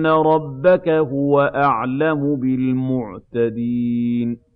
إِنَّ رَبَّكَ هُوَ أَعْلَمُ بِالْمُعْتَدِينَ